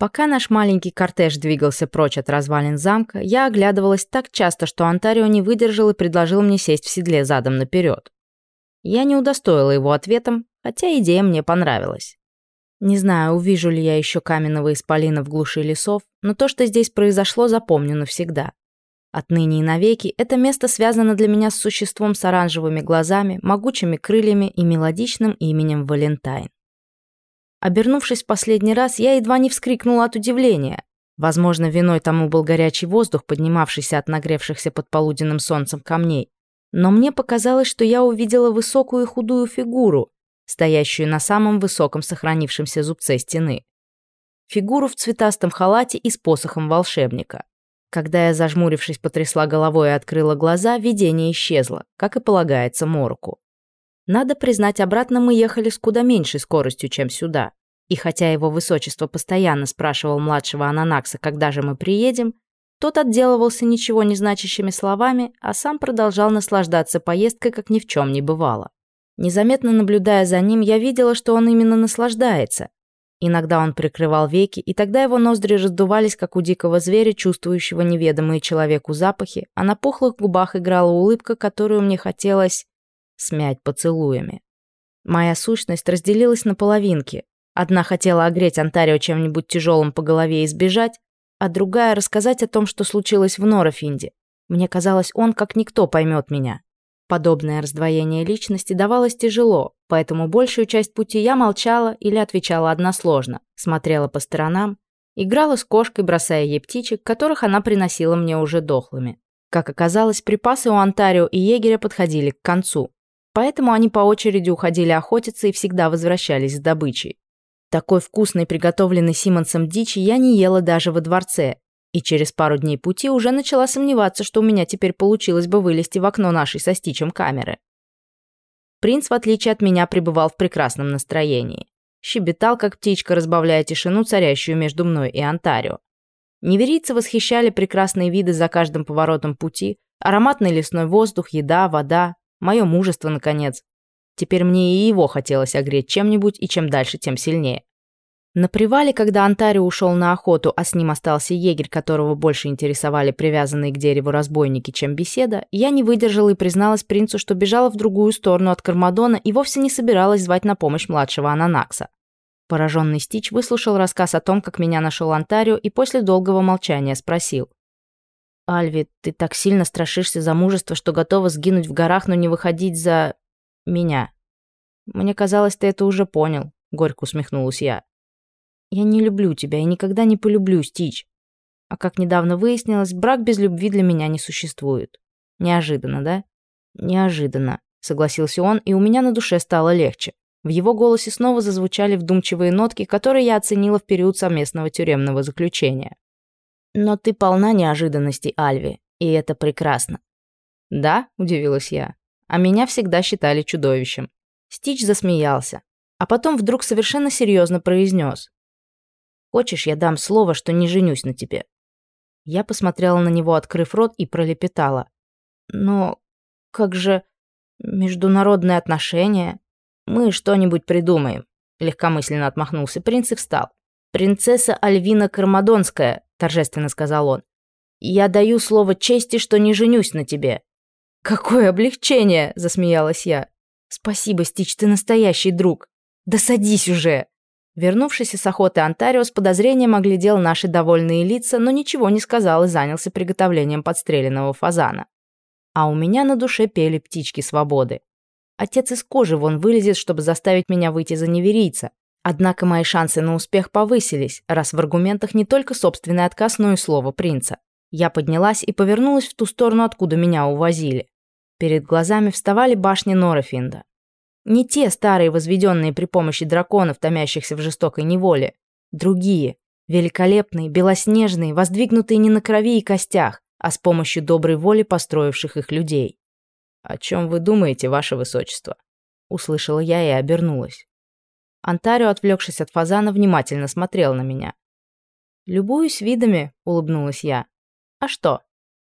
Пока наш маленький кортеж двигался прочь от развалин замка, я оглядывалась так часто, что Антарио не выдержал и предложил мне сесть в седле задом наперед. Я не удостоила его ответом, хотя идея мне понравилась. Не знаю, увижу ли я еще каменного исполина в глуши лесов, но то, что здесь произошло, запомню навсегда. Отныне и навеки это место связано для меня с существом с оранжевыми глазами, могучими крыльями и мелодичным именем Валентайн. Обернувшись последний раз, я едва не вскрикнула от удивления. Возможно, виной тому был горячий воздух, поднимавшийся от нагревшихся под полуденным солнцем камней. Но мне показалось, что я увидела высокую и худую фигуру, стоящую на самом высоком сохранившемся зубце стены. Фигуру в цветастом халате и с посохом волшебника. Когда я, зажмурившись, потрясла головой и открыла глаза, видение исчезло, как и полагается мороку. Надо признать, обратно мы ехали с куда меньшей скоростью, чем сюда. И хотя его высочество постоянно спрашивал младшего Ананакса, когда же мы приедем, тот отделывался ничего не значащими словами, а сам продолжал наслаждаться поездкой, как ни в чем не бывало. Незаметно наблюдая за ним, я видела, что он именно наслаждается. Иногда он прикрывал веки, и тогда его ноздри раздувались, как у дикого зверя, чувствующего неведомые человеку запахи, а на пухлых губах играла улыбка, которую мне хотелось смять поцелуями. Моя сущность разделилась на половинки. Одна хотела огреть Антарио чем-нибудь тяжелым по голове и сбежать, а другая — рассказать о том, что случилось в Норофинде. Мне казалось, он, как никто, поймет меня. Подобное раздвоение личности давалось тяжело, поэтому большую часть пути я молчала или отвечала односложно, смотрела по сторонам, играла с кошкой, бросая ей птичек, которых она приносила мне уже дохлыми. Как оказалось, припасы у Антарио и егеря подходили к концу. Поэтому они по очереди уходили охотиться и всегда возвращались с добычей. Такой вкусной, приготовленной Симонсом дичи я не ела даже во дворце, и через пару дней пути уже начала сомневаться, что у меня теперь получилось бы вылезти в окно нашей со Стичем камеры. Принц, в отличие от меня, пребывал в прекрасном настроении. Щебетал, как птичка, разбавляя тишину, царящую между мной и Онтарио. Неверийцы восхищали прекрасные виды за каждым поворотом пути, ароматный лесной воздух, еда, вода, Мое мужество, наконец. Теперь мне и его хотелось огреть чем-нибудь, и чем дальше, тем сильнее. На привале, когда Антарио ушел на охоту, а с ним остался егерь, которого больше интересовали привязанные к дереву разбойники, чем беседа, я не выдержала и призналась принцу, что бежала в другую сторону от Кармадона и вовсе не собиралась звать на помощь младшего Ананакса. Пораженный Стич выслушал рассказ о том, как меня нашел Антарио, и после долгого молчания спросил. Альви, ты так сильно страшишься замужества, что готова сгинуть в горах, но не выходить за... меня. Мне казалось, ты это уже понял, горько усмехнулась я. Я не люблю тебя и никогда не полюблю, Стич. А как недавно выяснилось, брак без любви для меня не существует. Неожиданно, да? Неожиданно, согласился он, и у меня на душе стало легче. В его голосе снова зазвучали вдумчивые нотки, которые я оценила в период совместного тюремного заключения. Но ты полна неожиданностей, Альви, и это прекрасно. Да, удивилась я. А меня всегда считали чудовищем. Стич засмеялся, а потом вдруг совершенно серьезно произнес. Хочешь, я дам слово, что не женюсь на тебе? Я посмотрела на него, открыв рот, и пролепетала. Но как же международные отношения? Мы что-нибудь придумаем. Легкомысленно отмахнулся принц и встал. Принцесса Альвина Кармадонская, торжественно сказал он. «Я даю слово чести, что не женюсь на тебе». «Какое облегчение!» – засмеялась я. «Спасибо, Стич, ты настоящий друг. Да садись уже!» Вернувшись с охоты Онтарио с подозрением оглядел наши довольные лица, но ничего не сказал и занялся приготовлением подстреленного фазана. А у меня на душе пели птички свободы. Отец из кожи вон вылезет, чтобы заставить меня выйти за неверийца. Однако мои шансы на успех повысились, раз в аргументах не только собственный отказ, но и слово принца. Я поднялась и повернулась в ту сторону, откуда меня увозили. Перед глазами вставали башни Норофинда. Не те старые, возведенные при помощи драконов, томящихся в жестокой неволе. Другие, великолепные, белоснежные, воздвигнутые не на крови и костях, а с помощью доброй воли построивших их людей. «О чем вы думаете, ваше высочество?» Услышала я и обернулась. Антарио, отвлекшись от фазана, внимательно смотрел на меня. «Любуюсь видами», — улыбнулась я. «А что?»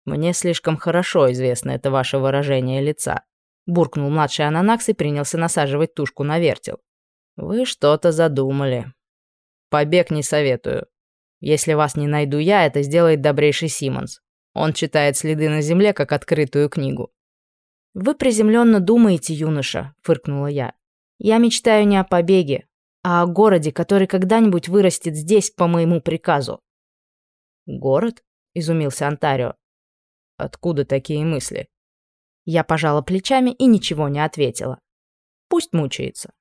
«Мне слишком хорошо известно это ваше выражение лица», — буркнул младший ананакс и принялся насаживать тушку на вертел. «Вы что-то задумали. Побег не советую. Если вас не найду я, это сделает добрейший Симмонс. Он читает следы на земле, как открытую книгу». «Вы приземленно думаете, юноша», — фыркнула я. «Я мечтаю не о побеге, а о городе, который когда-нибудь вырастет здесь по моему приказу». «Город?» — изумился Антарио. «Откуда такие мысли?» Я пожала плечами и ничего не ответила. Пусть мучается.